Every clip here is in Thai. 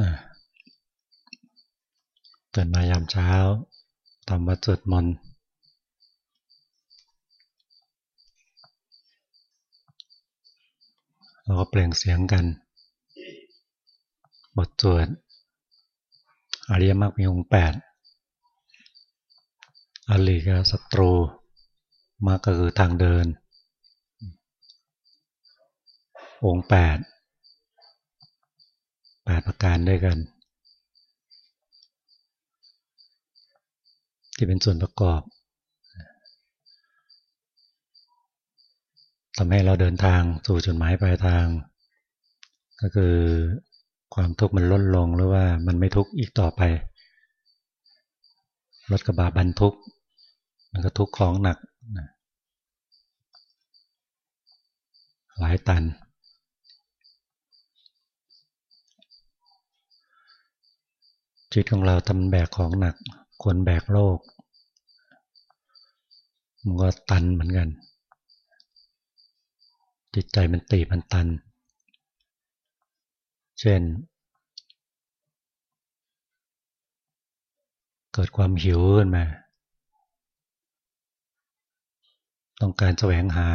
นะตื่นมายามเช้าทำวัดสวดมนต์เราก็เปล่งเสียงกัน บทสวดอริยมรรคมีองค์แปดอริกศัตรูมรรคก็คือทางเดิน องค์แปด แปดประการด้วยกัน ที่เป็นส่วนประกอบทำให้เราเดินทางสู่จุดหมายปลายทาง ก็คือความทุกข์มันลดลงหรือว่ามันไม่ทุกข์อีกต่อไปรถกระบะบรรทุก มันก็ทุกข์ของหนักหลายตัน ชีวิตของเราทำแบกของหนักคนแบกโลก มันก็ตันเหมือนกัน จิตใจมันตีมันตัน เช่น เกิดความหิวขึ้นมา ต้องการแสวงหา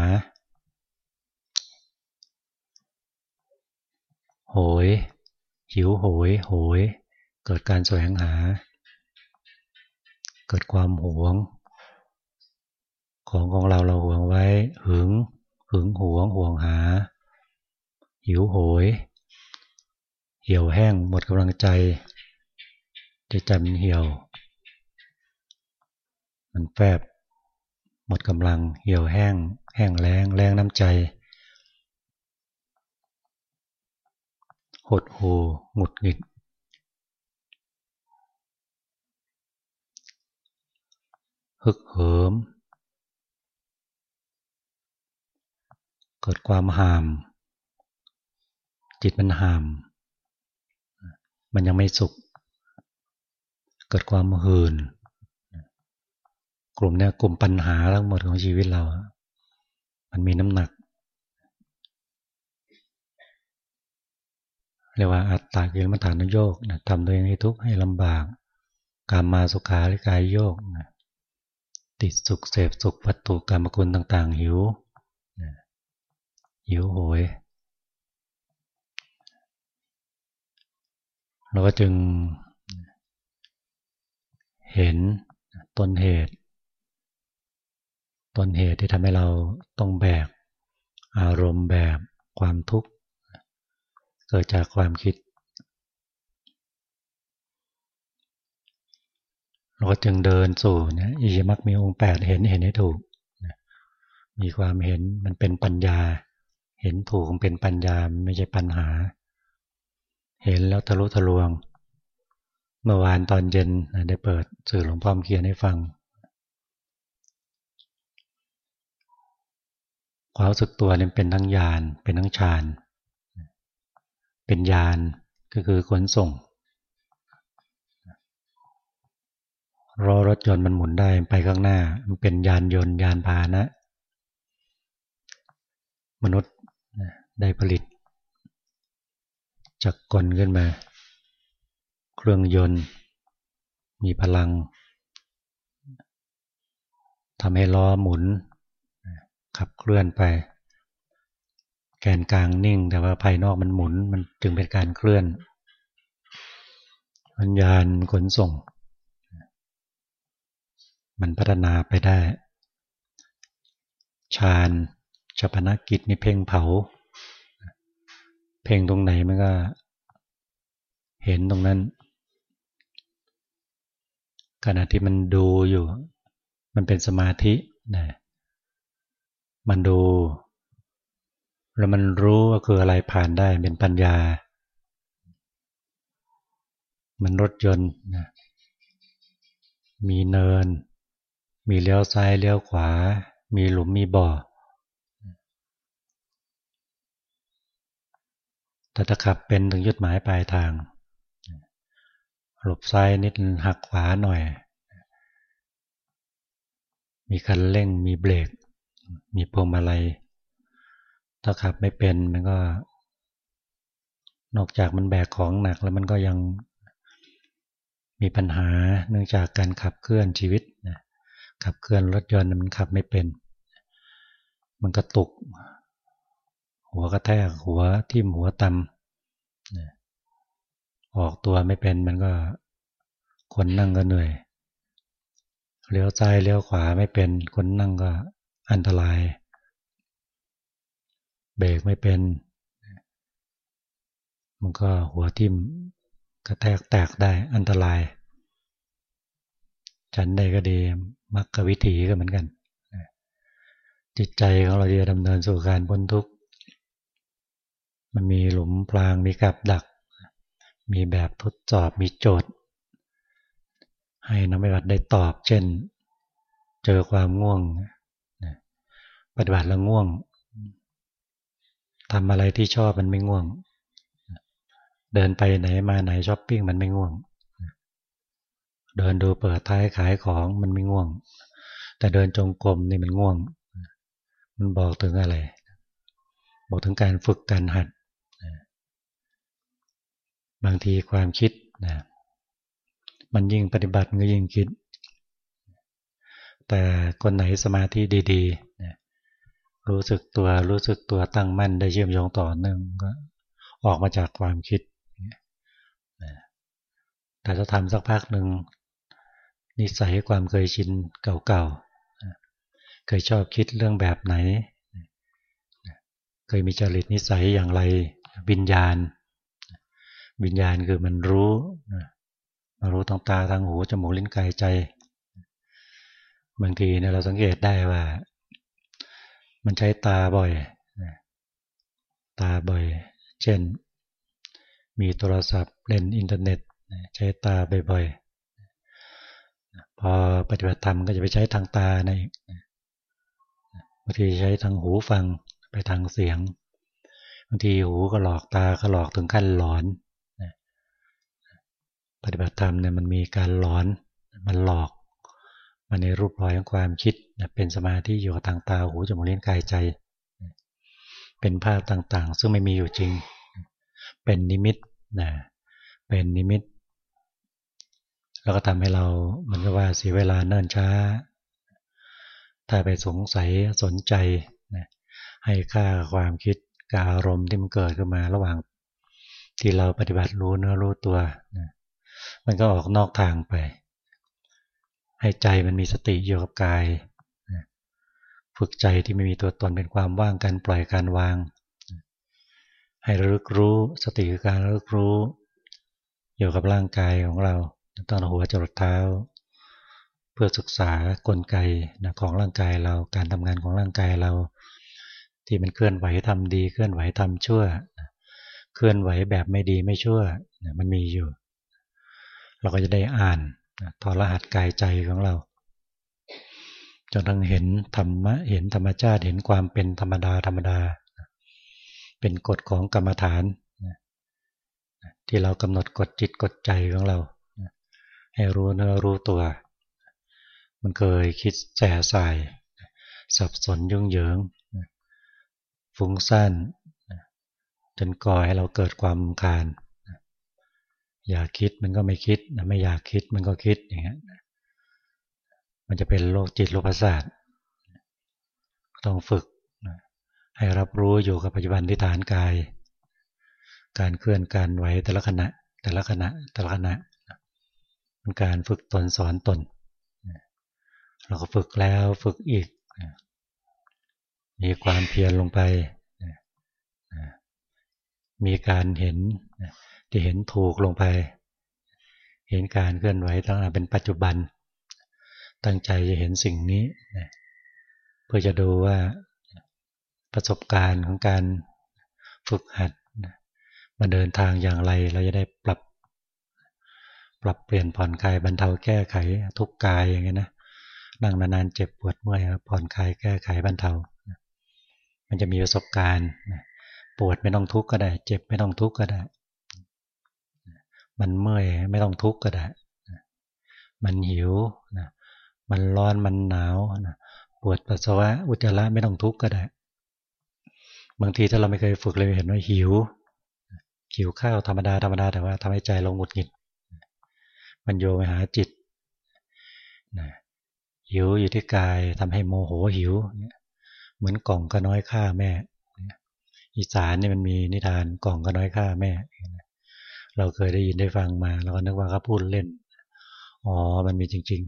โหย หิวโหย โหย เกิดการแสวงหา เกิดความหวง ของของเราเราหวงไว้ หึง หึงหวงห่วงหา หิวโหย เหี่ยวแห้งหมดกำลังใจจะจำเหี่ยว มันแฟบ หมดกำลัง เหี่ยวแห้ง แห้งแรงแรงน้ำใจหดหูหงุดหงิด ฮึกเหิม เกิดความหาม จิตมันหาม มันยังไม่สุข เกิดความหืนกลุ่มเนี้ยกลุ่มปัญหาทั้งหมดของชีวิตเรา มันมีน้ำหนัก เรียกว่าอัตตากิลมัฐานโยกนะทำตัวเองให้ทุกข์ให้ลำบาก การมาสุขาริกายโยกนะ ติดสุขเสพสุขวัตถุกรรมคุณต่าง ๆ หิวหิวโหยเราก็จึงเห็นต้นเหตุ ต้นเหตุที่ทำให้เราต้องแบก อารมณ์แบบความทุกข์ เกิดจากความคิด เราก็จึงเดินสู่เนี่ยอิยมักมีองค์แปดเห็นเห็นให้ถูกมีความเห็นมันเป็นปัญญา เห็นถูกเป็นปัญญาไม่ใช่ปัญหา เห็นแล้วทะลุทะลวง เมื่อวานตอนเย็นได้เปิดสื่อหลวงพ่อเขียนให้ฟัง ความสึกตัวนี่เป็นทั้งญาณเป็นทั้งฌาน เป็นญาณก็คือขนส่ง รอรถยนต์มันหมุนได้ไปข้างหน้า มันเป็นยานยนต์ยานพาหนะ มนุษย์ได้ผลิตจักรกลขึ้นมา เครื่องยนต์ มีพลังทำให้ล้อหมุน ขับเคลื่อนไป แกนกลางนิ่ง แต่ว่าภายนอกมันหมุน มันจึงเป็นการเคลื่อนวิญญาณขนส่ง มันพัฒนาไปได้ฌานชาพนกิจนี่เพ่งเผา เพ่งตรงไหนมันก็ เห็นตรงนั้น ขณะที่มันดูอยู่ มันเป็นสมาธินะมันดู แล้วมันรู้ว่าคืออะไรผ่านได้เป็นปัญญา มันรถยนต์นะมีเนิน มีเลี้ยวซ้ายเลี้ยวขวา มีหลุมมีบ่อแต่ถ้าขับเป็นถึงยุดหมายปลายทาง หลบซ้ายนิดหักขวาหน่อย มีคันเร่งมีเบรก มีพวงมาลัยถ้าขับไม่เป็นมันก็ นอกจากมันแบกของหนักแล้วมันก็ยังมีปัญหาเนื่องจากการขับเคลื่อนชีวิต ขับเคลื่อนรถยนต์มันขับไม่เป็น มันกระตุก หัวกระแทกหัวทิ่มหัวตำออกตัวไม่เป็นมันก็คนนั่งก็เหนื่อยเลี้ยวซ้ายเลี้ยวขวาไม่เป็นคนนั่งก็อันตราย เบรกไม่เป็น มันก็หัวทิ่มกระแทกแตกได้อันตราย ฉันใดก็ดี มักกวิถีก็เหมือนกันจิตใจของเราจะดำเนินสู่การพ้นทุกข์ มันมีหลุมพราง มีกับดัก มีแบบทดสอบ มีโจทย์ ให้นักปฏิบัติได้ตอบ เช่น เจอความง่วง ปฏิบัติแล้วง่วง ทำอะไรที่ชอบมันไม่ง่วง เดินไปไหนมาไหนช้อปปิ้งมันไม่ง่วง เดินดูเปิดท้ายขายของมันไม่ง่วง แต่เดินจงกรมนี่มันง่วง มันบอกถึงอะไร บอกถึงการฝึกการหัด บางทีความคิดนะมันยิ่งปฏิบัติก็ยิ่งคิด แต่คนไหนสมาธิดีๆรู้สึกตัวรู้สึกตัวตั้งมั่นได้เชื่อมโยงต่อเนื่องก็ออกมาจากความคิดแต่ถ้าทำสักพักหนึ่ง นิสัยความเคยชินเก่าๆ เคยชอบคิดเรื่องแบบไหน เคยมีจริตนิสัยอย่างไรวิญญาณ วิญญาณคือมันรู้มารู้ทางตาทางหูจมูกลิ้นกายใจบางทีเนี่ยเราสังเกตได้ว่า มันใช้ตาบ่อย ตาบ่อย เช่น มีโทรศัพท์เล่นอินเทอร์เน็ต ใช้ตาบ่อยๆ พอปฏิบัติธรรมก็จะไปใช้ทางตาในบางทีใช้ทางหูฟังไปทางเสียงบางทีหูก็หลอกตาก็หลอกถึงขั้นหลอนปฏิบัติธรรมเนี่ยมันมีการหลอนมันหลอก มันในรูปรอยของความคิดเป็นสมาธิอยู่ทางตาหูจมูกลิ้นกายใจ เป็นภาพต่างๆ ซึ่งไม่มีอยู่จริง เป็นนิมิตนะเป็นนิมิต แล้วก็ทำให้เราเหมือนกับว่าเสียเวลาเนิ่นช้า ถ้าไปสงสัยสนใจนะให้ค่าความคิดกับอารมณ์ที่มันเกิดขึ้นมาระหว่าง ที่เราปฏิบัติรู้เนื้อรู้ตัวนะมันก็ออกนอกทางไป ให้ใจมันมีสติอยู่กับกายนะฝึกใจที่ไม่มีตัวตนเป็นความว่างการปล่อยการวางให้ระลึกรู้สติคือการระลึกรู้ อยู่กับร่างกายของเรา ตั้งหัวจรดเท้า เพื่อศึกษากลไกนะของร่างกายเราการทำงานของร่างกายเรา ที่มันเคลื่อนไหวทำดี เคลื่อนไหวทำชั่ว เคลื่อนไหวแบบไม่ดีไม่ชั่วมันมีอยู่ เราก็จะได้อ่านทอรหัสกายใจของเราจนทั้งเห็นธรรมะเห็นธรรมชาติเห็นความเป็นธรรมดาธรรมดา เป็นกฎของกรรมฐานที่เรากำหนดกฎจิตกฎใจของเรา ให้รู้เนื้อรู้ตัว มันเคยคิดแส่ใส่สับสนยุ่งเหยิงฟุ้งซ่านจนก่อให้เราเกิดความคาน อยากคิดมันก็ไม่คิด ไม่อยากคิดมันก็คิดอย่างเงี้ยมันจะเป็นโรคจิตโรคประสาทต้องฝึก ให้รับรู้อยู่กับปัจจุบันที่ฐานกาย การเคลื่อนการไหวแต่ละขณะ แต่ละขณะแต่ละขณะ การฝึกตนสอนตน เราก็ฝึกแล้วฝึกอีก มีความเพียรลงไป มีการเห็นที่เห็นถูกลงไป เห็นการเคลื่อนไหวตั้งแต่เป็นปัจจุบัน ตั้งใจจะเห็นสิ่งนี้ เพื่อจะดูว่าประสบการณ์ของการฝึกหัดมาเดินทางอย่างไรเราจะได้ปรับ ปรับเปลี่ยนผ่อนคลายบรรเทาแก้ไขทุกกายอย่างเงี้ยนะนั่งนานๆเจ็บปวดเมื่อยผ่อนคลายแก้ไขบรรเทา มันจะมีประสบการณ์ปวดไม่ต้องทุกข์ก็ได้ เจ็บไม่ต้องทุกข์ก็ได้ มันเมื่อยไม่ต้องทุกข์ก็ได้ มันหิวนะมันร้อนมันหนาวนะปวดปัสสาวะอุจจาระไม่ต้องทุกข์ก็ได้ บางทีถ้าเราไม่เคยฝึกเลยเห็นว่าหิวหิวข้าวธรรมดาธรรมดาแต่ว่าทำให้ใจเราหงุดหงิด มันโยไปหาจิตนะหิวอยู่ที่กายทำให้โมโหหิว เหมือนกล่องก็น้อยค่าแม่ อีสานนี่มันมีนิทานกล่องก็น้อยค่าแม่ เราเคยได้ยินได้ฟังมาเราก็นึกว่าเขาพูดเล่น อ๋อ มันมีจริง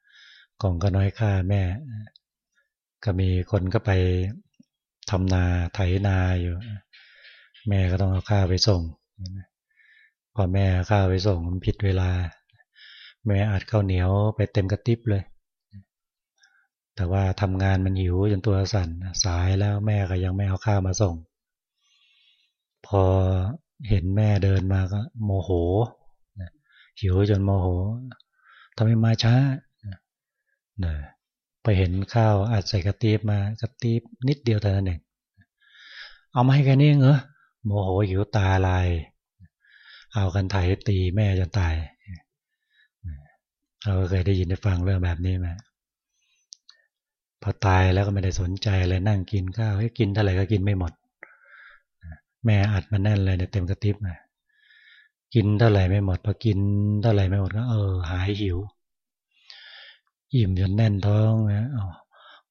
ๆ กล่องก็น้อยค่าแม่ ก็มีคนก็ไปทำนาไถนาอยู่ แม่ก็ต้องเอาข้าวไปส่งพอแม่ข้าวไปส่งมันผิดเวลา แม่อัดข้าวเหนียวไปเต็มกระติบเลย แต่ว่าทำงานมันหิวจนตัวสั่นสายแล้วแม่ก็ยังไม่เอาข้าวมาส่ง พอเห็นแม่เดินมาก็ โมโหหิวจนโมโหทำไมมาช้านะไปเห็นข้าวอัดใส่กระตีบมากระตีบนิดเดียวเท่านั้นเองเอามาให้แค่นี้เหรอโมโหหิวตาลาย เอากันไถตีแม่จนตาย เราก็เคยได้ยินได้ฟังเรื่องแบบนี้ไหมพอตายแล้วก็ไม่ได้สนใจเลยนั่งกินข้าวให้กินเท่าไหร่ก็กินไม่หมด แม่อัดมันแน่นเลยเนี่ยเต็มกระติบนะกินเท่าไหร่ไม่หมดพอกินเท่าไหร่ไม่หมดก็เออ หายหิว อิ่มจนแน่นท้องนะ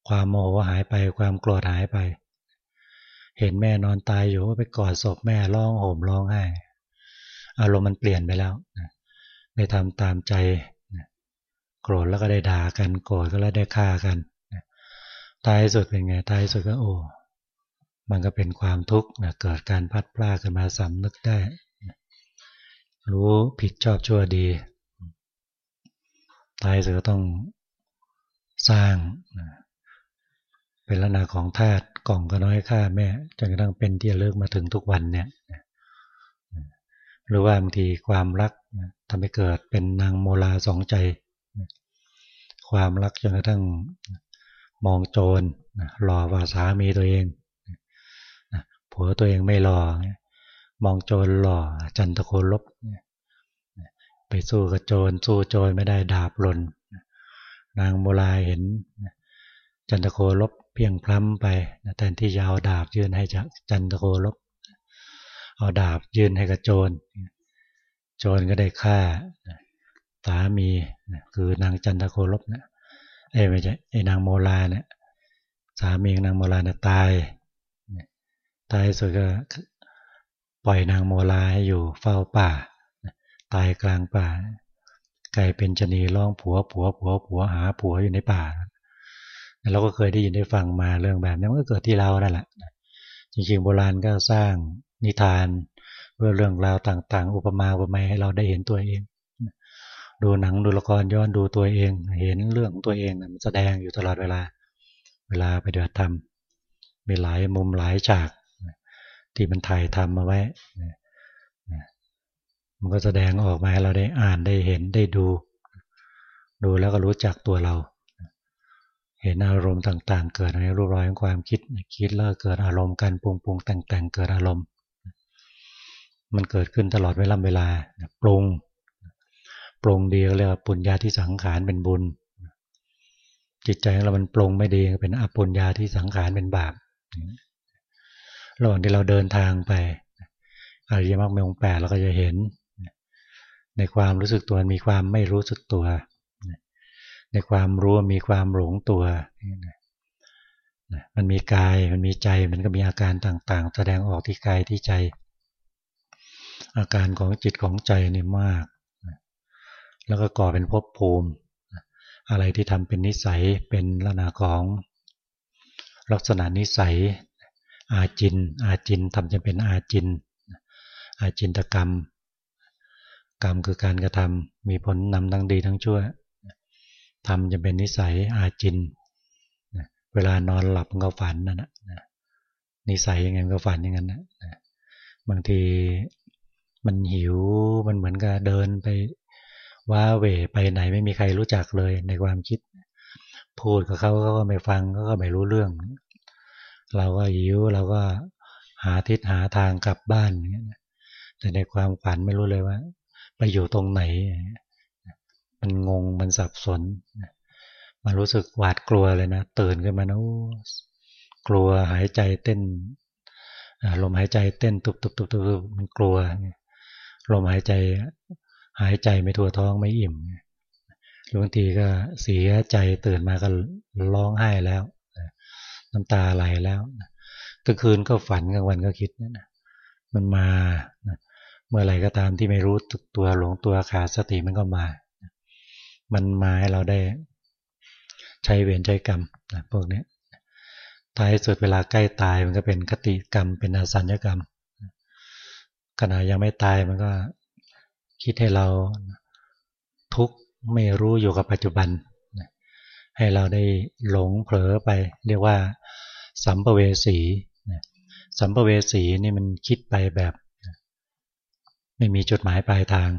ความโมโหหายไปความโกรธหายไป เห็นแม่นอนตายอยู่ก็ไปกอดศพแม่ร้องโหมร้องไห้อารมณ์มันเปลี่ยนไปแล้วไปทำตามใจ โกรธแล้วก็ได้ด่ากัน โกรธก็แล้วได้ฆ่ากันตายสุดเป็นไงตายสุดก็โอ้มันก็เป็นความทุกข์นะเกิดการพัดพลาดขึ้นมาสำนึกได้ รู้ผิดชอบชั่วดี ตายสุดก็ต้องสร้างเป็นลักษณะของธาตุกล่องก็น้อยค่าแม่จนกระทั่งเป็นที่เลิกมาถึงทุกวันเนี่ยหรือว่าบางทีความรักทำให้เกิดเป็นนางโมลาสองใจ ความรักจนกระทั่งมองโจรหล่อว่าสามีตัวเองผัวตัวเองไม่หล่อมองโจรหล่อจันทโคลบไปสู้กับโจรสู้โจรไม่ได้ดาบหล่นนางโมลายเห็น จันทโคลบเพียงพล้ำไปแทนที่จะเอาดาบยื่นให้จันทโคลบเอาดาบยื่นให้กับโจร โจรก็ได้ฆ่า สามีคือนางจันทโคลบนะเอ้ไม่ใช่ไอ้นางโมลาเนี่ยสามีนางโมลาเนี่ยตายตายสุดก็ปล่อยนางโมลาให้อยู่เฝ้าป่า ตายกลางป่าไก่เป็นชนีร้องผัวผัวผัวผัวหาผัวอยู่ในป่าเราก็เคยได้ยินได้ฟังมาเรื่องแบบนี้มันก็เกิดที่เรานั่นแหละจริงๆโบราณก็สร้างนิทานเพื่อเรื่องราวต่างๆ อุปมาอุปไมยให้เราได้เห็นตัวเอง ดูหนังดูละครย้อนดูตัวเอง เห็นเรื่องตัวเองมันแสดงอยู่ตลอดเวลา เวลาไปเดือดทำมีหลายมุมหลายฉากที่มันถ่ายทำมาไว้มันก็แสดงออกมาให้เราได้อ่านได้เห็นได้ดู ดูแล้วก็รู้จักตัวเรา เห็นอารมณ์ต่างๆ เกิดในรูปรอยของความคิด คิดแล้วเกิดอารมณ์การปรุงปรุงแต่งแต่งเกิดอารมณ์ มันเกิดขึ้นตลอดเวลาเวลาปรุง ปรงดีเรียกว่าปุญญาที่สังขารเป็นบุญ จิตใจของเรามันปรงไม่ดีเป็นอปุญญาที่สังขารเป็นบาป ระหว่างที่เราเดินทางไปอริยมรรคมีองแปดเราก็จะเห็น ในความรู้สึกตัวมีความไม่รู้สึกตัว ในความรู้มีความหลงตัว มันมีกายมันมีใจมันก็มีอาการต่างๆ แสดงออกที่กายที่ใจ อาการของจิตของใจนี่มาก แล้วก็ก่อเป็นภพภูมิ อะไรที่ทำเป็นนิสัยเป็นลักษณะของลักษณะนิสัย อาจิน อาจินทำจะเป็นอาจิน อาจินตกรรม กรรมคือการกระทำมีผลนำทั้งดีทั้งชั่วทำจะเป็นนิสัยอาจิน เวลานอนหลับก็ฝันนั่นนะนิสัยยังไงก็ฝันอย่างนั้นนะบางทีมันหิวมันเหมือนกับเดินไป ว่าเวไปไหนไม่มีใครรู้จักเลยในความคิด พูดกับเขาเขาก็ไม่ฟังเขาก็ไม่รู้เรื่อง เราก็หิวเราก็หาทิศหาทางกลับบ้านแต่ในความฝันไม่รู้เลยว่า ไปอยู่ตรงไหน มันงงมันสับสนมันรู้สึกหวาดกลัวเลยนะตื่นขึ้นมานะกลัวหายใจเต้นลมหายใจเต้นตุบตุบตุบตุบมันกลัวลมหายใจ หายใจไม่ทั่วท้องไม่อิ่มบางทีก็เสียใจตื่นมาก็ร้องไห้แล้ว น้ำตาไหลแล้วกลางคืนก็ฝันกลางวันก็คิดนะมันมาเมื่อไหร่ก็ตามที่ไม่รู้ตัวหลงตัวขาดสติมันก็มา มันมาให้เราได้ใช้เวรใช้กรรมนะพวกนี้ท้ายสุดเวลาใกล้ตายมันก็เป็นคติกรรม เป็นอาสัญญกรรมขณะยังไม่ตายมันก็ คิดให้เราทุกข์ไม่รู้อยู่กับปัจจุบัน ให้เราได้หลงเผลอไป เรียกว่า สัมภเวสีสัมภเวสีนี่มันคิดไปแบบ ไม่มีจุดหมายปลายทาง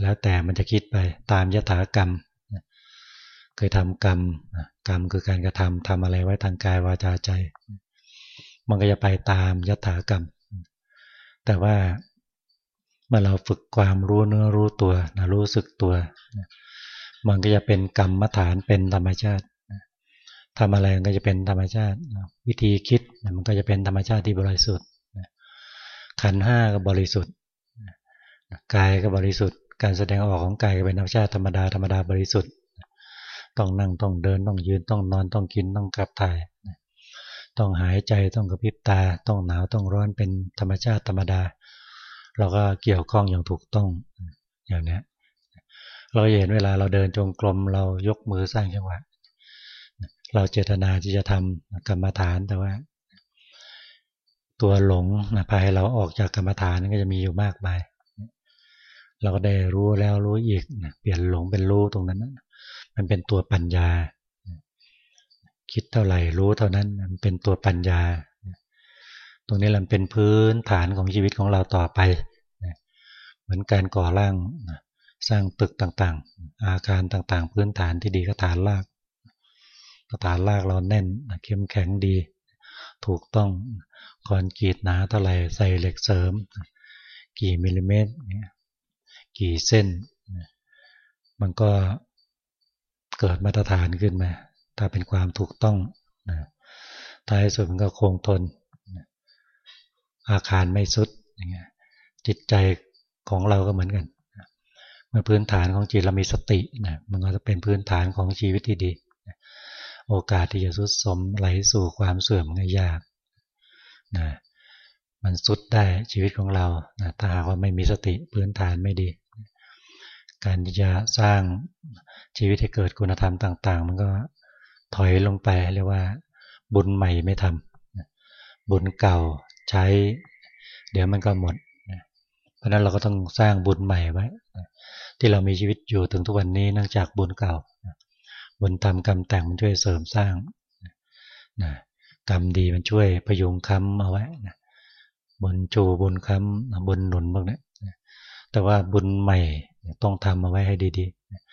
แล้วแต่มันจะคิดไปตามยถากรรมเคยทำกรรมกรรมคือการกระทำทำอะไรไว้ทางกายวาจาใจ มันก็จะไปตามยถากรรม แต่ว่า มื่อเราฝึกความรู้เนื้อรู้ตัวนะรู้สึกตัวมันก็จะเป็นกรรมฐานเป็นธรรมชาติทำอะไรมันก็จะเป็นธรรมชาติ วิธีคิดมันก็จะเป็นธรรมชาติที่บริสุทธิ์ขันห้าก็บริสุทธิ์กายก็บริสุทธิ์ การแสดงออกของกายก็เป็นธรรมชาติธรรมดาธรรมดาบริสุทธิ์ ต้องนั่งต้องเดินต้องยืนต้องนอนต้องกินต้องกลับถ่าย ต้องหายใจต้องกระพริบตา ต้องหนาวต้องร้อนเป็นธรรมชาติธรรมดา เราก็เกี่ยวข้องอย่างถูกต้องอย่างนี้เราเห็นเวลาเราเดินจงกรมเรายกมือสร้างจังหวะเราเจตนาที่จะทำกรรมฐานแต่ว่า ตัวหลงนะพาให้เราออกจากกรรมฐานก็จะมีอยู่มากมาย เราก็ได้รู้แล้วรู้อีกเปลี่ยนหลงเป็นรู้ตรงนั้นมันเป็นตัวปัญญา คิดเท่าไหร่รู้เท่านั้นมันเป็นตัวปัญญา รงนี้มันเป็นพื้นฐานของชีวิตของเราต่อไป เหมือนการก่อร่างสร้างตึกต่างๆ อาคารต่างๆ พื้นฐานที่ดีก็ฐานรากฐานรากเราแน่นเข้มแข็งดี ถูกต้องคอนกรีตหนาเท่าไหร่ใส่เหล็กเสริม กี่มิลลิเมตรกี่เส้น มันก็เกิดมาตรฐานขึ้นมา ถ้าเป็นความถูกต้องท้ายสุดมันก็คงทน อาคารไม่สุดจิตใจของเราก็เหมือนกันเมื่อพื้นฐานของจิตเรามีสตินะมันก็จะเป็นพื้นฐานของชีวิตที่ดี โอกาสที่จะสุดสมไหลสู่ความเสื่อมง่ายยากนะมันสุดได้ชีวิตของเรานะถ้าหากว่าไม่มีสติพื้นฐานไม่ดี การที่จะสร้างชีวิตให้เกิดคุณธรรมต่าง ๆ มันก็ถอยลงไปเรียกว่า บุญใหม่ไม่ทำบุญเก่า ใช้ เดี๋ยวมันก็หมด เพราะนั้นเราก็ต้องสร้างบุญใหม่ไว้ ที่เรามีชีวิตอยู่ถึงทุกวันนี้เนื่องจากบุญเก่า บุญทำกรรมแต่งมันช่วยเสริมสร้างนะกรรมดีมันช่วยประยุงค้ำเอาไว้นะบุญจูบุญค้ำบุญหนุนพวกนี้แต่ว่าบุญใหม่ต้องทำเอาไว้ให้ดี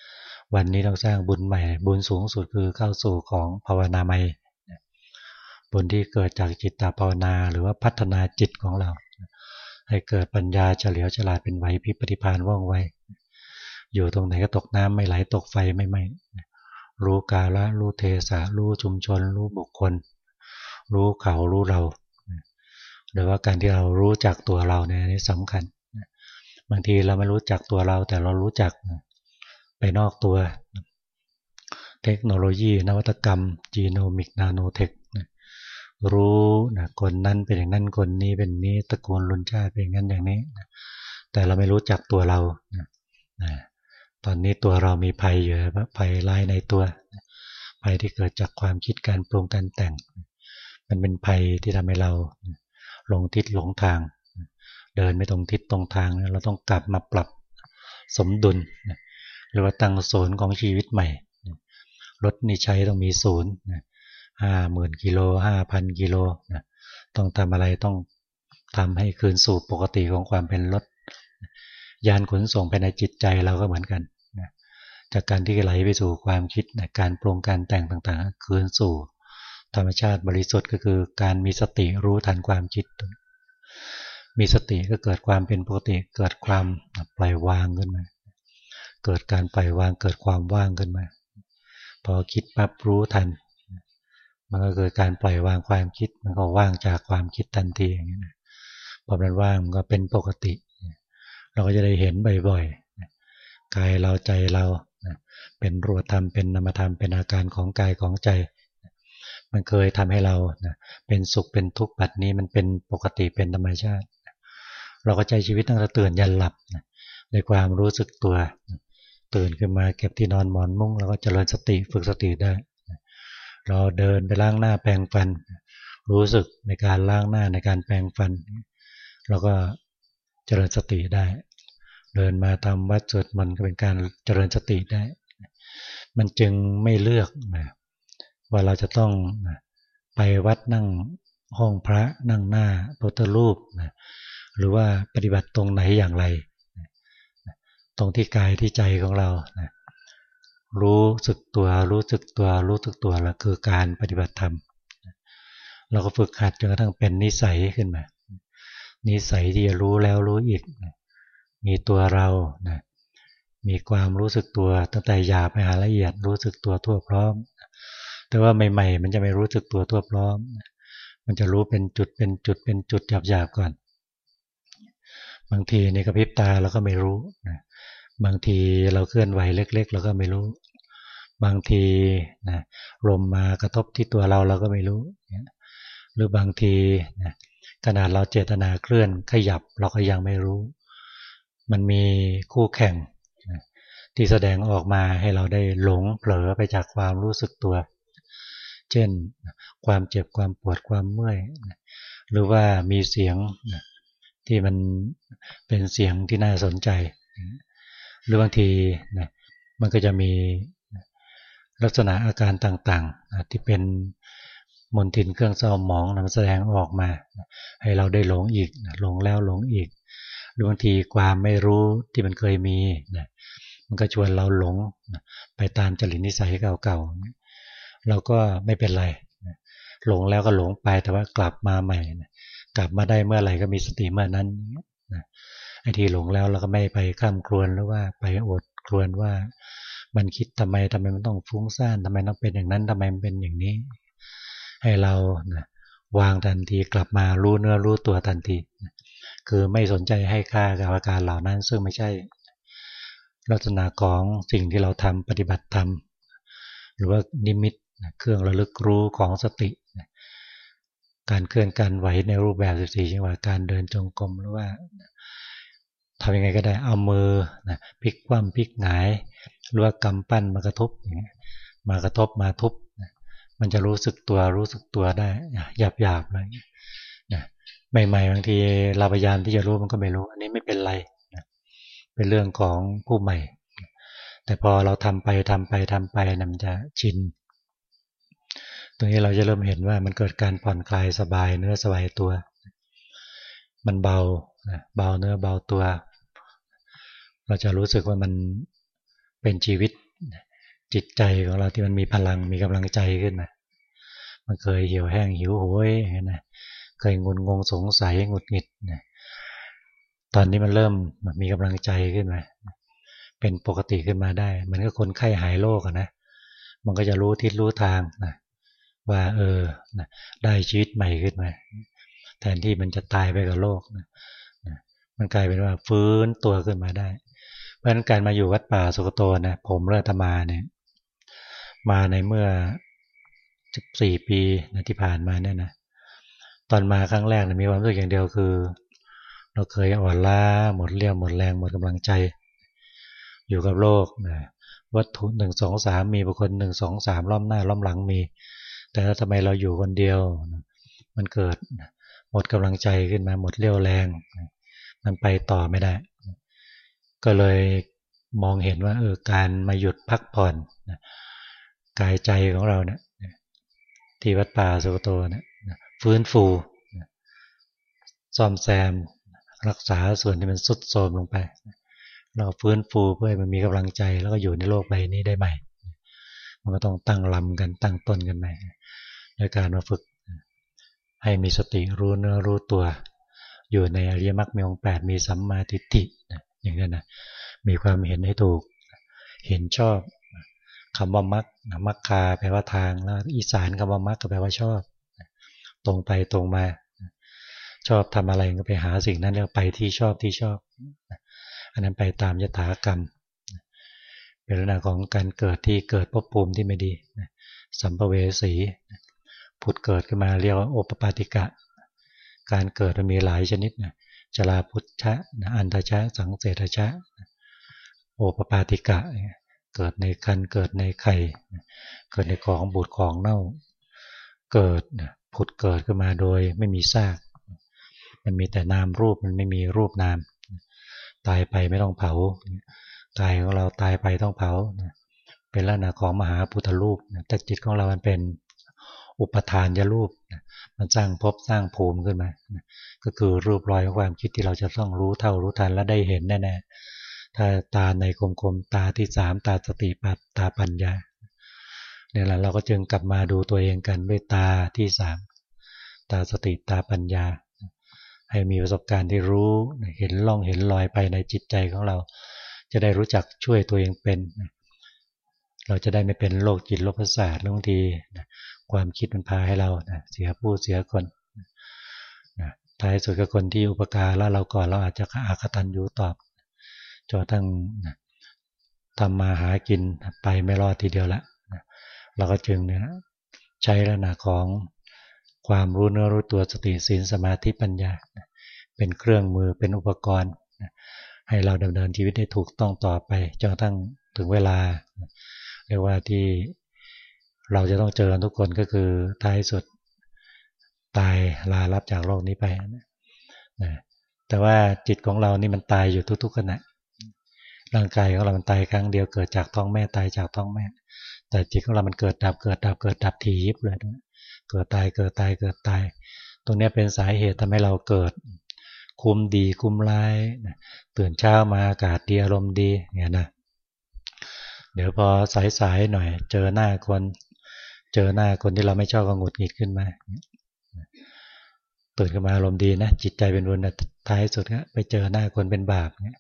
ๆ วันนี้เราสร้างบุญใหม่ บุญสูงสุดคือเข้าสู่ของภาวนาใหม่ บุญที่เกิดจากจิตตภาวนา หรือว่าพัฒนาจิตของเรา ให้เกิดปัญญาเฉลียวฉลาดเป็นไหวพิปฏิพานว่องไวอยู่ตรงไหนก็ตกน้ำไม่ไหลตกไฟไม่ไหมรู้กาละรู้เทสะรู้ชุมชน รู้บุคคล รู้เขารู้เราหรือว่าการที่เรารู้จักตัวเราเนี่ยนี่สำคัญบางทีเราไม่รู้จักตัวเราแต่เรารู้จักไปนอกตัว เทคโนโลยี นวัตกรรมจีโนมิกนาโนเทค รู้นะคนนั้นเป็นอย่างนั้นคนนี้เป็นนี้ตระกูลลุนชาติเป็นงั้นอย่างนี้นะแต่เราไม่รู้จักตัวเรานะนะตอนนี้ตัวเรามีภัยอยู่ภัยลายในตัวภัยที่เกิดจากความคิดการปรุงการแต่ง มันเป็นภัยที่ทำให้เราหลงทิศหลงทาง เดินไม่ตรงทิศตรงทางเราต้องกลับมาปรับสมดุลหรือว่าตั้งศูนย์ของชีวิตใหม่รถนี่ใช้ต้องมีศูนย์ ห้าหมื่นกิโลห้าพันกิโลนะต้องทำอะไรต้องทำให้คืนสู่ปกติของความเป็นรถยานขนส่งภายในจิตใจเราก็เหมือนกันนะจากการที่ไหลไปสู่ความคิดนะการปรุงการแต่งต่างๆ คืนสู่ ธรรมชาติบริสุทธิ์ก็คือ การมีสติรู้ทันความคิด มีสติก็เกิดความเป็นปกติ เกิดความปล่อยวางขึ้นมา เกิดการปล่อยวางเกิดความว่างขึ้นมา พอคิดปั๊บรู้ทัน มันก็เกิดการปล่อยวางความคิด มันก็ว่างจากความคิดทันทีอย่างนี้นะพอมันว่างมันก็เป็นปกติ เราก็จะได้เห็นบ่อยๆกายเราใจเราเป็นรูปธรรมเป็นนามธรรมเป็นอาการของกายของใจ มันเคยทำให้เราเป็นสุขเป็นทุกข์แบบนี้มันเป็นปกติเป็นธรรมชาติ เราก็ใจชีวิตตั้งแต่ตื่นยันหลับในความรู้สึกตัว ตื่นขึ้นมาเก็บที่นอนหมอนมุ้งแล้วก็เจริญสติฝึกสติได้ เราเดินไปล้างหน้าแปรงฟัน รู้สึกในการล้างหน้าในการแปรงฟัน เราก็เจริญสติได้ เดินมาทำวัดสวดมันก็เป็นการเจริญสติได้ มันจึงไม่เลือกนะว่าเราจะต้องไปวัดนั่งห้องพระนั่งหน้าพุทธรูปนะหรือว่าปฏิบัติตรงไหนอย่างไร ตรงที่กายที่ใจของเรานะ รู้สึกตัว รู้สึกตัว รู้สึกตัวแล้วคือการปฏิบัติธรรม เราก็ฝึกหัดจนกระทั่งเป็นนิสัยขึ้นมา นิสัยที่จะรู้แล้วรู้อีก มีตัวเรานะมีความรู้สึกตัวตั้งแต่หยาบไปหาละเอียด รู้สึกตัวทั่วพร้อม แต่ว่าใหม่ ๆ มันจะไม่รู้สึกตัวทั่วพร้อม มันจะรู้เป็นจุดเป็นจุดเป็นจุดหยาบๆก่อน บางทีในกระพริบตาเราก็ไม่รู้นะ บางทีเราเคลื่อนไหวเล็ก ๆ เราก็ไม่รู้ บางทีนะลมมากระทบที่ตัวเราเราก็ไม่รู้ หรือบางทีนะขนาดเราเจตนาเคลื่อนขยับเราก็ยังไม่รู้ มันมีคู่แข่งที่แสดงออกมาให้เราได้หลงเผลอไปจากความรู้สึกตัว เช่นความเจ็บความปวดความเมื่อยหรือว่ามีเสียงที่มันเป็นเสียงที่น่าสนใจ รือบางทีมันก็จะมีลักษณะอาการต่างๆที่เป็นมนทินเครื่องเศร้าหมองนำแสดงออกมา ให้เราได้หลงอีกหลงแล้วหลงอีก หรือบางทีความไม่รู้ที่มันเคยมีนะมันก็ชวนเราหลงไปตามจริตนิสัยเก่าๆ เราก็ไม่เป็นไรหลงแล้วก็หลงไปแต่ว่ากลับมาใหม่กลับมาได้เมื่อไหร่ก็มีสติเมื่อนั้น ไอ้ที่หลงแล้วเราก็ไม่ไปข้ามครวนหรือว่าไปอดครวนว่ามันคิดทำไมทำไมมันต้องฟุ้งซ่านทำไมต้องเป็นอย่างนั้นทำไมมันเป็นอย่างนี้ ให้เรานะวางทันทีกลับมารู้เนื้อรู้ตัวทันที คือไม่สนใจให้ค่ากับอาการเหล่านั้น ซึ่งไม่ใช่ ลักษณะของสิ่งที่เราทำปฏิบัติธรรมหรือว่านิมิตเครื่องระลึกรู้ของสติ การเคลื่อนการไหวในรูปแบบสิบสี่จังหวะการเดินจงกรมหรือว่า ทำยังไงก็ได้เอามือนะพลิกคว่ำพลิกหงายหรือว่ากำปั้นมากระทบอย่างเงี้ยมากระทบมาทุบมันจะรู้สึกตัวรู้สึกตัวได้หยาบหยาบเลยนะใหม่ๆบางทีเราพยายามที่จะรู้มันก็ไม่รู้ อันนี้ไม่เป็นไรนะเป็นเรื่องของผู้ใหม่ แต่พอเราทำไปทำไปทำไปนะมันจะชินตรงนี้เราจะเริ่มเห็นว่ามันเกิดการผ่อนคลายสบายเนื้อสบายตัว มันเบาเบาเนื้อเบาตัว เราจะรู้สึกว่ามันเป็นชีวิตจิตใจของเราที่มันมีพลังมีกำลังใจขึ้นมามันเคยเหี่ยวแห้งหิวโหยนะเคยงุนงงสงสัยหงุดหงิดนะตอนนี้มันเริ่มมีกำลังใจขึ้นมาเป็นปกติขึ้นมาได้มือนกับคนไข้หายโรคนะมันก็จะรู้ทิศรู้ทางนะว่าเออนะได้ชีวิตใหม่ขึ้นมา แทนที่มันจะตายไปกับโรคนะมันกลายเป็นว่าฟื้นตัวขึ้นมาได้ เพราะฉะนั้นการมาอยู่วัดป่าสุกโตนะผมเลือธมาเนี่ยมาในเมื่อสิบสี่ปีนะที่ผ่านมาเนี่ยนะตอนมาครั้งแรกนะมีความรู้สึกอย่างเดียวคือ เราเคยอ่อนล้าหมดเรี่ยวหมดแรงหมดกำลังใจ อยู่กับโลกนะวัตถุหนึ่งสองสามมีบุคคลหนึ่งสองสามล้อมหน้าล้อมหลังมี แต่ทำไมเราอยู่คนเดียว มันเกิดหมดกำลังใจขึ้นมาหมดเรี่ยวแรง มันไปต่อไม่ได้ ก็เลยมองเห็นว่าเออการมาหยุดพักผ่อนกายใจของเราเนี่ยที่วัดป่าสุโตเนี่ยฟื้นฟูซ่อมแซมรักษาส่วนที่มันสุดโทรมลงไป เราฟื้นฟูเพื่อให้มันมีกำลังใจแล้วก็อยู่ในโลกใบนี้ได้ใหม่ มันก็ต้องตั้งลำกันตั้งต้นกันใหม่ในการมาฝึก ให้มีสติรู้เนื้อรู้ตัว อยู่ในอริยมรรคมีองค์แปดมีสัมมาทิฏฐิ อย่างนั้นนะมีความเห็นให้ถูก เห็นชอบคำว่ามักมักคาแปลว่าทางแล้วอีสานคำว่ามักก็แปลว่าชอบ ตรงไปตรงมา ชอบทำอะไรก็ไปหาสิ่งนั้นแล้วไปที่ชอบที่ชอบ อันนั้นไปตามยถากรรมเป็นลักษณะของการเกิดที่เกิดภพภูมิที่ไม่ดีสัมภเวสีผุดเกิดขึ้นมาเรียกว่าโอปปาติกะ การเกิดมันมีหลายชนิดนะ จราพุทธะอันตชะ สังเสทชะ โอปปาติกะ เกิดในคันเกิดในไข่ เกิดในของบูดของเน่า เกิดผุดเกิดขึ้นมาโดยไม่มีซาก มันมีแต่นามรูปมันไม่มีรูปนาม ตายไปไม่ต้องเผากายของเราตายไปต้องเผา เป็นลักษณะของมหาพุทธรูปแต่จิตของเรามันเป็น อุปทานยรูปมันสร้างภพสร้างภูมิขึ้นมาก็คือรูปรอยของความคิดที่เราจะต้องรู้เท่ารู้ทันและได้เห็นแน่ๆถ้าตาในคมคมตาที่สามตาสติปัตตาปัญญาเนี่ยแหละเราก็จึงกลับมาดูตัวเองกันด้วยตาที่สามตาสติตาปัญญา ให้มีประสบการณ์ที่รู้เห็นล่องเห็นรอยไปในจิตใจของเรา จะได้รู้จักช่วยตัวเองเป็น เราจะได้ไม่เป็นโรคจิตโรคประสาทบางที ความคิดมันพาให้เราเสียผู้เสียคนท้ายสุดก็คนที่อุปการแล้วเราก่อนเราอาจจะอาคตันยูตอบจนทั้งทำมาหากินไปไม่รอดทีเดียวละเราก็จึงเนี่ยใช้ลักษณะของความรู้เนื้อรู้ตัวสติสีนสมาธิปัญญา เป็นเครื่องมือเป็นอุปกรณ์ ให้เราดำเนินชีวิตได้ถูกต้องต่อไปจนทั้งถึงเวลาเรียกว่าที่ เราจะต้องเจอทุกคนก็คือท้ายสุดตายลาลับจากโลกนี้ไปนะแต่ว่าจิตของเรานี่มันตายอยู่ทุกๆขณะร่างกายของเรามันตายครั้งเดียวเกิดจากท้องแม่ตายจากท้องแม่ แต่จิตของเรามันเกิดดับเกิดดับเกิดดับทียิบเลยเกิดตายเกิดตายเกิดตาย ตรงนี้เป็นสาเหตุทำให้เราเกิด คุมดีคุมร้ายตื่นเช้ามาอากาศดีอารมณ์ดีเนี่ยนะเดี๋ยวพอสายๆหน่อยเจอหน้าคน เจอหน้าคนที่เราไม่ชอบก็หงุดหงิดขึ้นมาตื่นขึ้นมาอารมณ์ดีนะจิตใจเป็นบุญท้ายสุดก็ไปเจอหน้าคนเป็นบาปเนี่ย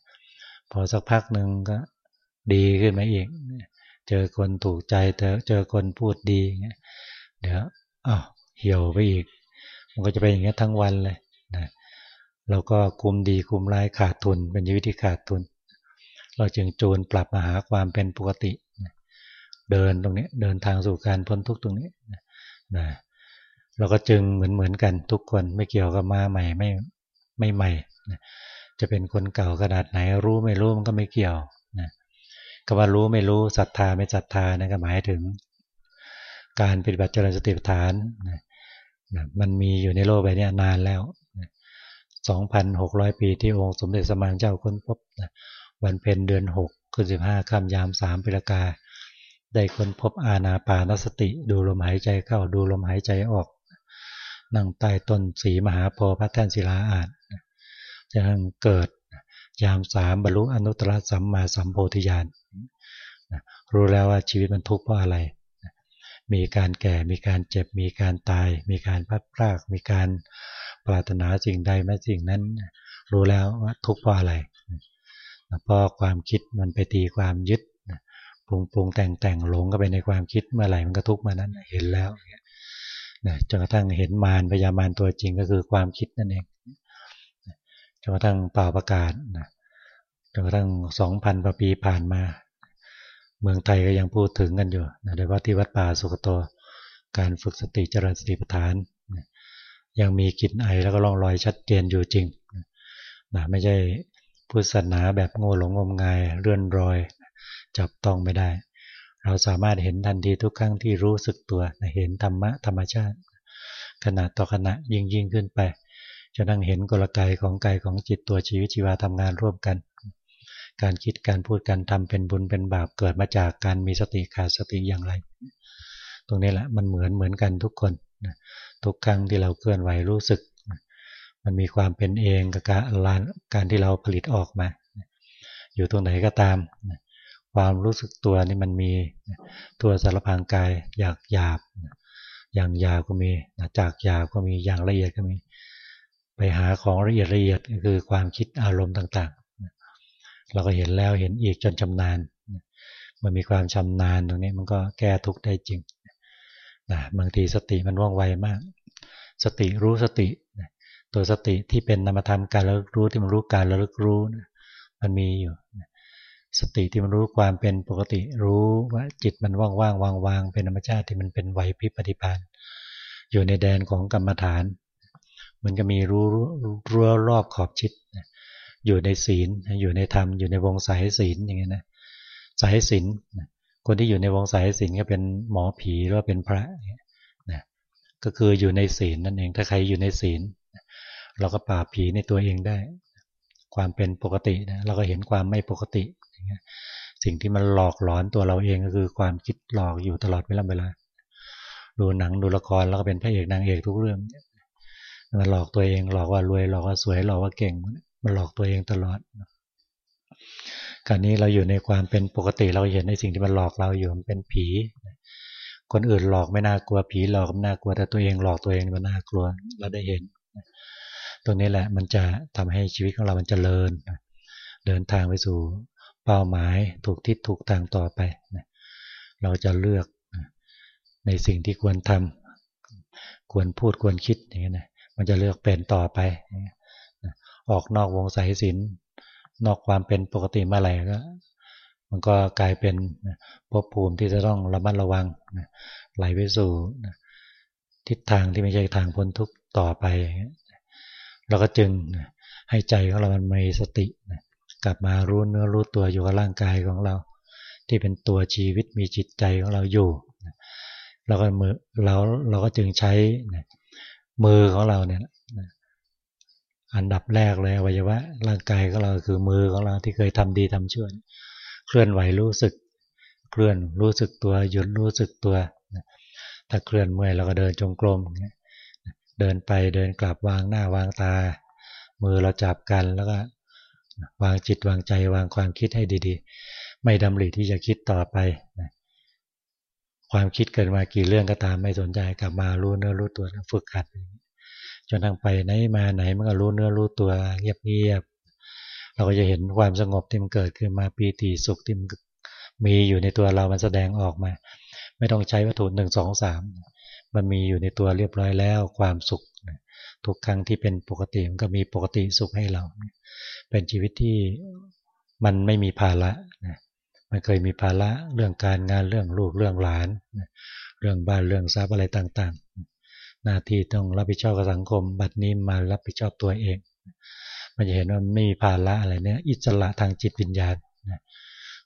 พอสักพักหนึ่งก็ดีขึ้นมาอีก เจอคนถูกใจเจอเจอคนพูดดีเดี๋ยวอ้าวเหี่ยวไปอีก มันก็จะเป็นอย่างนี้ทั้งวันเลยนะเราก็คุมดีคุมร้ายขาดทุน เป็นชีวิตที่ขาดทุน เราจึงจูนปรับมาหาความเป็นปกติ เดินตรงนี้เดินทางสู่การพ้นทุกตรงนี้นะเราก็จึงเหมือนเหมือนกันทุกคนไม่เกี่ยวกับมาใหม่ไม่ไม่ใหม่นะจะเป็นคนเก่าขนาดไหนรู้ไม่รู้มันก็ไม่เกี่ยวนะก็ว่ารู้ไม่รู้ศรัทธาไม่ศรัทธานะก็หมายถึง การปฏิบัติเจริญสติปัฏฐานนะนะมันมีอยู่ในโลกใบนี้นานแล้วสองพันหกร้อยปีที่องค์สมเด็จสมานเจ้าค้นพบนะวันเพ็ญเดือนหกคือสิบห้าค่ำยามสามปิรกา ได้ค้นพบอาณาปานสติ ดูลมหายใจเข้าดูลมหายใจออก นั่งใต้ต้นสีมหาโพธิ์พระแท่นศิลาอาจจะเกิดยามสามบรรลุอนุตตรสัมมาสัมโพธิญาณรู้แล้วว่าชีวิตมันทุกข์เพราะอะไร มีการแก่มีการเจ็บมีการตาย มีการพัดพราก มีการปรารถนาสิ่งใดแม้สิ่งนั้น รู้แล้วว่าทุกข์เพราะอะไรเพราะความคิดมันไปตีความยึด ปรุงปรุงแต่งแต่งหลงก็ไปในความคิดเมื่อไหร่มันก็ทุกข์มานั้นเห็นแล้วนะจนกระทั่งเห็นมารพยามารตัวจริงก็คือความคิดนั่นเองจนกระทั่งเป่าประกาศนะจนกระทั่งสองพันปีผ่านมา เมืองไทยก็ยังพูดถึงกันอยู่นะโดยว่าที่วัดป่าสุกโตการฝึกสติเจริญสติปัฏฐานยังมีกลิ่นไอแล้วก็ร่องรอยชัดเจนอยู่จริงนะไม่ใช่พุทธศาสนาแบบโง่หลงงมงายเลื่อนรอย จับต้องไม่ได้ เราสามารถเห็นทันทีทุกครั้งที่รู้สึกตัวเห็นธรรมะธรรมชาติ ขณะต่อขณะยิ่งยิ่งขึ้นไปจะนั่งเห็นกลไกของกายของจิตตัวชีวิตชีวาทำงานร่วมกัน การคิดการพูดการทำเป็นบุญเป็นบาปเกิดมาจากการมีสติขาดสติอย่างไร ตรงนี้แหละมันเหมือนเหมือนกันทุกคนทุกครั้งที่เราเคลื่อนไหวรู้สึก มันมีความเป็นเองกับการการที่เราผลิตออกมา อยู่ตรงไหนก็ตาม ความรู้สึกตัวนี่มันมีตัวสารพางกายอยากหยาบ อย่างหยาบก็มีจากหยาบก็มีอย่างละเอียดก็มี ไปหาของละเอียดละเอียดคือความคิดอารมณ์ต่างๆ เราก็เห็นแล้วเห็นอีกจนชำนาญมันมีความชำนาญตรงนี้มันก็แก้ทุกข์ได้จริงนะบางทีสติมันว่องไวมาก สติรู้สติ ตัวสติที่เป็นนามธรรมการระลึกรู้ที่มันรู้การระลึกรู้ มันมีอยู่ สติที่มันรู้ความเป็นปกติรู้ว่าจิตมันว่างว่างวางวางเป็นธรรมชาติที่มันเป็นไหวพริบปฏิภาณอยู่ในแดนของกรรมฐาน มันก็มีรู้รั้วรอบขอบชิดอยู่ในศีลอยู่ในธรรมอยู่ในวงสายศีลอย่างเงี้ยนะสายศีลคนที่อยู่ในวงสายศีลก็เป็นหมอผีหรือว่าเป็นพระนะก็คืออยู่ในศีลนั่นเองถ้าใครอยู่ในศีลเราก็ปราบผีในตัวเองได้ ความเป็นปกตินะเราก็เห็นความไม่ปกติ สิ่งที่มันหลอกหลอนตัวเราเองก็คือความคิดหลอกอยู่ตลอดเวลาเวลาดูหนังดูละครแล้วก็เป็นพระเอกนางเอกทุกเรื่องมันหลอกตัวเองหลอกว่ารวยหลอกว่าสวยหลอกว่าเก่ง มันหลอกตัวเองตลอดการนี้เราอยู่ในความเป็นปกติเราเห็นในสิ่งที่มันหลอกเราอยู่มันเป็นผี คนอื่นหลอกไม่น่ากลัวผีหลอกไม่น่ากลัวแต่ตัวเองหลอกตัวเองมันน่ากลัวเราได้เห็นตรงนี้แหละมันจะทำให้ชีวิตของเรามันจเจริญ เดินทางไปสู่ เป้าหมายถูกทิศถูกทางต่อไปเราจะเลือกในสิ่งที่ควรทำควรพูดควรคิดอย่างนี้นะมันจะเลือกเป็นต่อไป ออกนอกวงสายศิลนอกความเป็นปกติมื่อไหร่ก็มันก็กลายเป็นภพภูมิที่จะต้องระมัดระวังไหลไปสู่ทิศทางที่ไม่ใช่ทางพ้นทุกต่อไปเราก็จึงให้ใจของเรามันมีสติ กลับมารู้เนื้อรู้ตัวอยู่กับร่างกายของเรา ที่เป็นตัวชีวิตมีจิตใจของเราอยู่เราก็มือเราเราก็จึงใช้มือของเราเนี่ยอันดับแรกเลยอวัยวะร่างกายของเราคือมือของเราที่เคยทำดีทำชั่วเคลื่อนไหวรู้สึก เคลื่อนรู้สึกตัวหยุดรู้สึกตัวถ้าเคลื่อนเมื่อยเราก็เดินจงกรมเดินไปเดินกลับวางหน้าวางตา มือเราจับกันแล้วก็ วางจิตวางใจวางความคิดให้ดีๆ ไม่ดำริที่จะคิดต่อไปความคิดเกิดมากี่เรื่องก็ตามไม่สนใจกลับมารู้เนื้อรู้ตัวฝึกหัดจนทางไปไหนมาไหนมันก็รู้เนื้อรู้ตัวเงียบๆเราก็จะเห็นความสงบที่มันเกิดขึ้นมาปีติสุขที่มันมีอยู่ในตัวเรามันแสดงออกมา ไม่ต้องใช้วัตถุหนึ่งสองสามมันมีอยู่ในตัวเรียบร้อยแล้ว ความสุข ทุกครั้งที่เป็นปกติมันก็มีปกติสุขให้เรา เป็นชีวิตที่มันไม่มีภาระนะมันเคยมีภาระเรื่องการงานเรื่องลูกเรื่องหลาน เรื่องบ้านเรื่องทรัพย์อะไรต่างๆ หน้าที่ต้องรับผิดชอบกับสังคม บัดนี้มารับผิดชอบตัวเอง มันจะเห็นว่าไม่มีภาระอะไรเนี่ยอิสระทางจิตวิญญาณ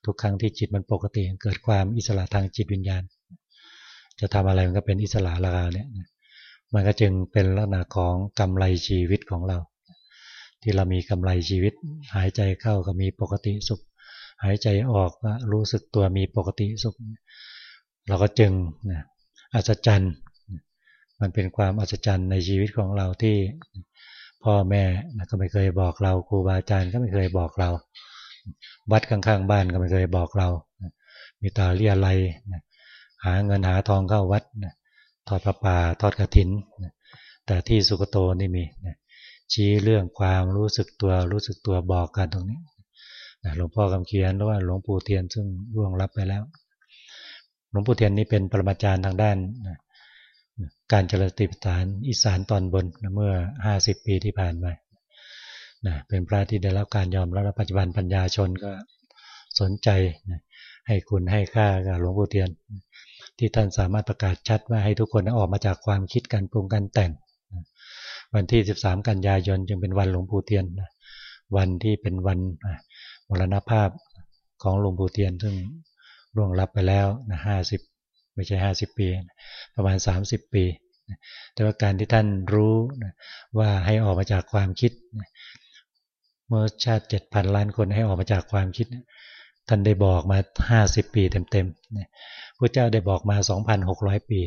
ทุกครั้งที่จิตมันปกติเกิดความอิสระทางจิตวิญญาณ จะทำอะไรมันก็เป็นอิสระละกาเนี่ย มันก็จึงเป็นลักษณะของกำไรชีวิตของเรา ที่เรามีกำไรชีวิต หายใจเข้าก็มีปกติสุข หายใจออกก็รู้สึกตัวมีปกติสุข เราก็จึงนะอัศจรรย์ มันเป็นความอัศจรรย์ในชีวิตของเราที่พ่อแม่ก็ไม่เคยบอกเราครูบาอาจารย์ก็ไม่เคยบอกเราวัดข้างๆบ้านก็ไม่เคยบอกเรา มีตาเรียอะไรหาเงินหาทองเข้าวัด ทอดประปาทอดกระถิน แต่ที่สุกโตนี่มีชี้เรื่องความรู้สึกตัวรู้สึกตัวบอกกันตรงนี้หลวงพ่อคำเขียนหรือว่าหลวงปู่เทียนซึ่งร่วงรับไปแล้ว หลวงปู่เทียนนี่เป็นปรมาจารย์ทางด้านการเจริญติปฐานอีสานตอนบนเมื่อ 50 ปีที่ผ่านมาเป็นพระที่ได้รับการยอมรับปัจจุบันปัญญาชนก็สนใจให้คุณให้ค่ากับหลวงปู่เทียน ที่ท่านสามารถประกาศชัดว่าให้ทุกคนออกมาจากความคิดการปรุงการแต่ง วันที่ 13 กันยายนจึงเป็นวันหลวงปู่เทียน วันที่เป็นวันมรณภาพของหลวงปู่เทียนซึ่งล่วงลับไปแล้วนะห้าสิบไม่ใช่ห้าสิบปี ประมาณ30ปี แต่ว่าการที่ท่านรู้ว่าให้ออกมาจากความคิด เมื่อชาติเจ็ดพันล้านคนให้ออกมาจากความคิด ท่านได้บอกมาห้าสิบปีเต็มๆพระเจ้าได้บอกมา 2,600 ปี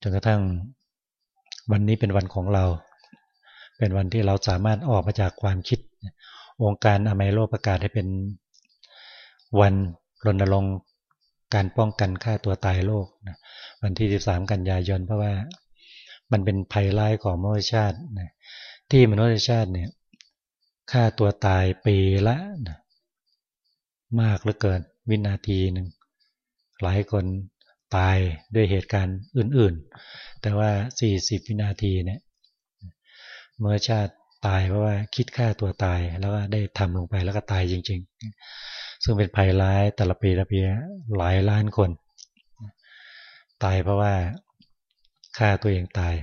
จนกระทั่งวันนี้เป็นวันของเรา เป็นวันที่เราสามารถออกมาจากความคิด องค์การอเมโลประกาศให้เป็นวันรณรงค์การป้องกันฆ่าตัวตายโลกวันที่ 13 กันยายน เพราะว่ามันเป็นภัยร้ายของมนุษยชาติที่มนุษยชาติเนี่ยฆ่าตัวตายปีละนะ มากเหลือเกิน วินาทีหนึ่งหลายคนตายด้วยเหตุการณ์อื่นๆ แต่ว่า 40 วินาทีเนี่ยเมื่อชาติตายเพราะว่าคิดฆ่าตัวตายแล้วก็ได้ทำลงไปแล้วก็ตายจริง ๆ ซึ่งเป็นภัยร้ายแต่ละปีละปีหลายล้านคน ตายเพราะว่าฆ่าตัวเองตาย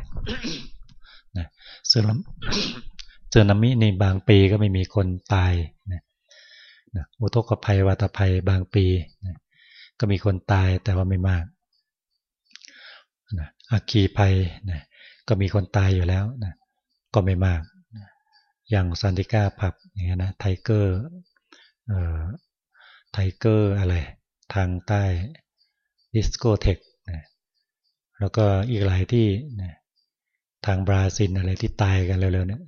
นะซึนาซึนามิในบางปีก็ไม่มีคนตายนะ อุทกภัยวาตภัยบางปีนะก็มีคนตายแต่ว่าไม่มากนะอัคคีภัยนะก็มีคนตายอยู่แล้วนะก็ไม่มาก อย่างซันติก้าผับอย่างนี้นะ Tiger เอ่อ Tiger อะไร ทางใต้ดิสโกเทคนะแล้วก็อีกหลายที่นะทางบราซิลอะไรที่ตายกันเร็วๆเนี่ย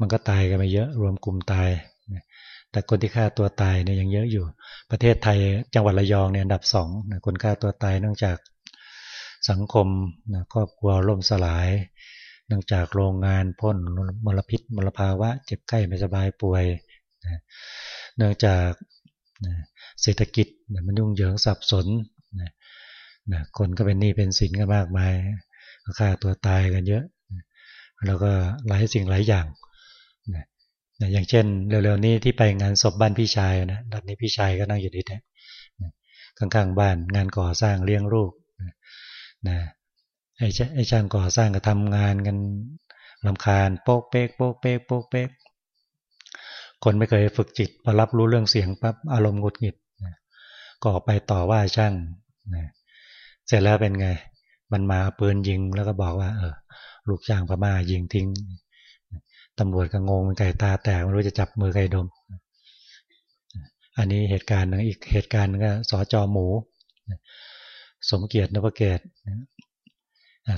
มันก็ตายกันไปเยอะ รวมกลุ่มตาย แต่คนที่ฆ่าตัวตายเนี่ยยังเยอะอยู่ ประเทศไทยจังหวัดระยองเนี่ยอันดับสองนะคนฆ่าตัวตายเนื่องจากสังคมนะครอบครัวล่มสลาย เนื่องจากโรงงานพ่นมลพิษมลภาวะ เจ็บไข้ไม่สบายป่วยนะเนื่องจากนะเศรษฐกิจนะมันยุ่งเหยิงสับสนนะนะคนก็เป็นหนี้เป็นสินกันมากมายก็ฆ่าตัวตายกันเยอะ แล้วก็หลายสิ่งหลายอย่าง นะอย่างเช่นเร็วๆนี้ที่ไปงานศพบ้านพี่ชายนะตอนนี้พี่ชายก็นั่งอยู่ดีแท้ข้างๆบ้านงานก่อสร้างเลี้ยงลูกนะไอ้ไอ้ช่างก่อสร้างก็ทำงานกันลำคาญโป๊กเป๊กโป๊กเป๊กโป๊กเป๊กคนไม่เคยฝึกจิตพอรับรู้เรื่องเสียงปั๊บอารมณ์หงุดหงิดนะก็ไปต่อว่าช่างนะเสร็จแล้วเป็นไง มันมาปืนยิงแล้วก็บอกว่า เออลูกจ้างพม่ายิงทิ้ง ตำรวจก็งงมันไก่ตาแตกไม่รู้จะจับมือใครดม อันนี้เหตุการณ์นึงอีกเหตุการณ์นึงก็สอจอหมู สมเกียรตินพเกต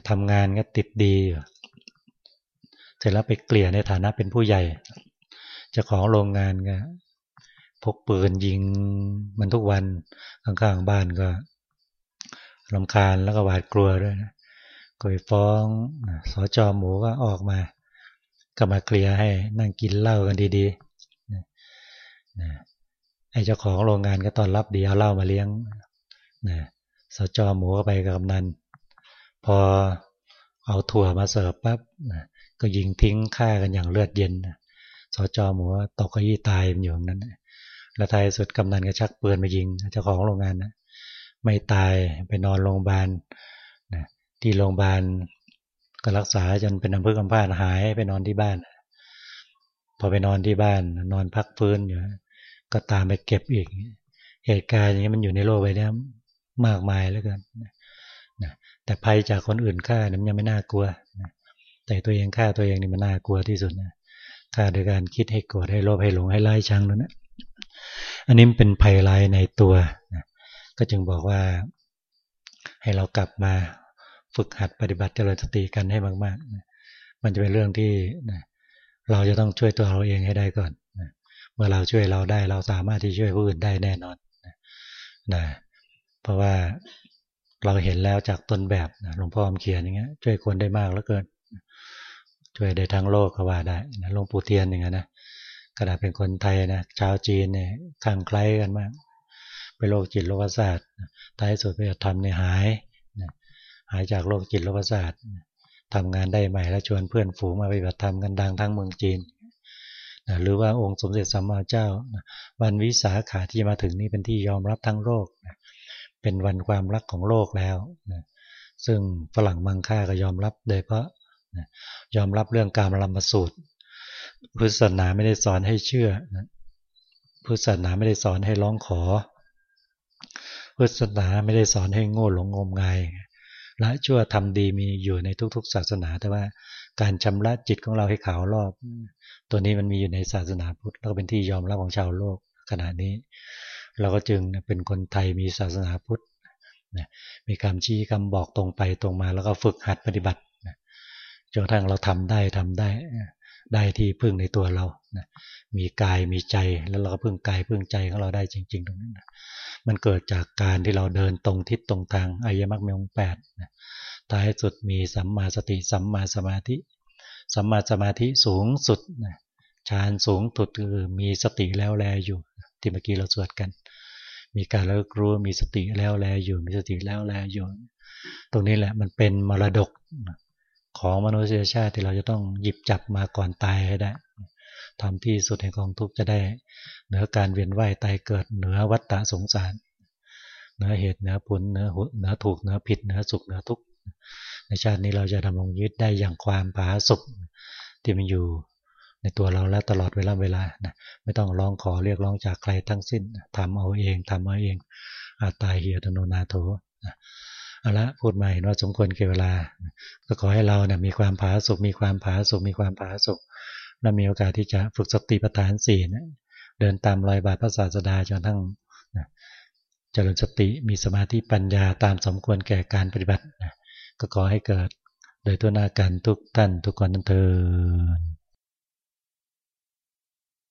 ทำงานก็ติดดี เสร็จแล้วไปเกลี่ยในฐานะเป็นผู้ใหญ่เจ้าของโรงงานก็พกปืนยิงมันทุกวันข้างๆบ้านก็ลำคาญแล้วก็หวาดกลัวด้วยก็ไปฟ้องสอจอหมูก็ออกมา ก็มาเคลียร์ให้นั่งกินเหล้ากันดีๆนะไอ้เจ้าของโรงงานก็ตอนรับดีเอาเหล้ามาเลี้ยงนะสจอหมูก็ไปกับกำนัน พอเอาถั่วมาเสิร์ฟปั๊บนะก็ยิงทิ้งฆ่ากันอย่างเลือดเย็นสจอหมูตกกยี่ตายอยู่อย่างนั้น แล้วท้ายสุดกำนันก็ชักปืนมายิงเจ้าของโรงงานนะไม่ตายไปนอนโรงพยาบาลนะที่โรงพยาบาล ก็รักษาจนเป็นน้ำพึ่งกำพานหายไปนอนที่บ้าน พอไปนอนที่บ้าน นอนพักฟื้นอยู่ก็ตามไปเก็บอีก เหตุการณ์อย่างนี้มันอยู่ในโลกใบนี้มากมายแล้วกันนะแต่ภัยจากคนอื่นฆ่านั้นยังไม่น่ากลัวนะแต่ตัวเองฆ่าตัวเองนี่มันน่ากลัวที่สุดนะฆ่าโดยการคิดให้โกรธให้โลภให้หลงให้ไล่ชังนั่นนะอันนี้เป็นภัยร้ายในตัวนะก็จึงบอกว่าให้เรากลับมา ฝึกหัดปฏิบัติเจริญสติกันให้มากๆ มันจะเป็นเรื่องที่เราจะต้องช่วยตัวเราเองให้ได้ก่อนเมื่อเราช่วยเราได้เราสามารถที่ช่วยผู้อื่นได้แน่นอนนะเพราะว่าเราเห็นแล้วจากต้นแบบหลวงพ่อมเขียนอย่างเงี้ย ช่วยคนได้มากแล้วเกินช่วยได้ทั้งโลกก็ว่าได้นะหลวงปู่เทียนอย่างเงี้ยนะขณะดาเป็นคนไทยนะชาวจีนเนี่ยข้างใครกันมาก ไปโรคจิตโรคประสาทท้ายสุดไปทำในหาย หายจากโรคจิตโรคประสาททำงานได้ใหม่แล้วชวนเพื่อนฝูงมาปฏิบัติธรรมกันดังทั้งเมืองจีนนะหรือว่าองค์สมเด็จสัมมาเจ้าวันวิสาขาที่มาถึงนี่เป็นที่ยอมรับทั้งโลกนะเป็นวันความรักของโลกแล้วนะซึ่งฝรั่งมังค่าก็ยอมรับโดยเพราะนะยอมรับเรื่องการลำมาสูตรพุทธศาสนาไม่ได้สอนให้เชื่อนะพุทธศาสนาไม่ได้สอนให้ร้องขอพุทธศาสนาไม่ได้สอนให้โง่หลงงมงาย ละชั่วทำดีมีอยู่ในทุก ๆ ศาสนา แต่ว่าการชำระจิตของเราให้ขาวรอบ ตัวนี้มันมีอยู่ในศาสนาพุทธแล้วก็เป็นที่ยอมรับของชาวโลกขณะนี้ เราก็จึงเป็นคนไทยมีศาสนาพุทธมีคำชี้คำบอกตรงไปตรงมาแล้วก็ฝึกหัดปฏิบัติจนกระทั่งเราทำได้ทำได้ ได้ที่พึ่งในตัวเรามีกายมีใจแล้วเราก็พึ่งกายพึ่งใจของเราได้จริง ๆ ตรงนั้นมันเกิดจากการที่เราเดินตรงทิศตรงทางอายมักมีองแปดท้ายสุดมีสัมมาสติสัมมาสมาธิ สัมมาสมาธิสูงสุดฌานสูงสุดคือมีสติแล้วแลอยู่ ที่เมื่อกี้เราสวดกัน มีการเลิกรู้มีสติแล้วแลอยู่ มีสติแล้วแลอยู่ ตรงนี้แหละมันเป็นมรดก ของมนุษยชาติที่เราจะต้องหยิบจับมาก่อนตายให้ได้ทำที่สุดแห่งกองทุกข์จะได้ เหนือการเวียนว่ายตายเกิดเหนือวัฏฏะสงสารเหนือเหตุเหนือผลเหนือเหนือถูกเหนือผิดเหนือสุขเหนือทุกข์ในชาตินี้เราจะดำรงยึดได้อย่างความผาสุขที่มันอยู่ในตัวเราและตลอดเวลาเวลานะไม่ต้องร้องขอเรียกร้องจากใครทั้งสิ้นทำเอาเองทำเอาเองอาตายเหียตโนนาโถ เอาละพูดมาเห็นว่าสมควรเก็บเวลา ก็ขอให้เราเนี่ยมีความผาสุกมีความผาสุกมีความผาสุกและมีโอกาสที่จะฝึกสติปัฏฐานสี่นะเดินตามรอยบาทพระศาสดาจนทั้งเจริญสติมีสมาธิปัญญาตามสมควรแก่การปฏิบัติก็ขอให้เกิดโดยตัวหน้ากันทุกท่านทุกคนนั้นเถิด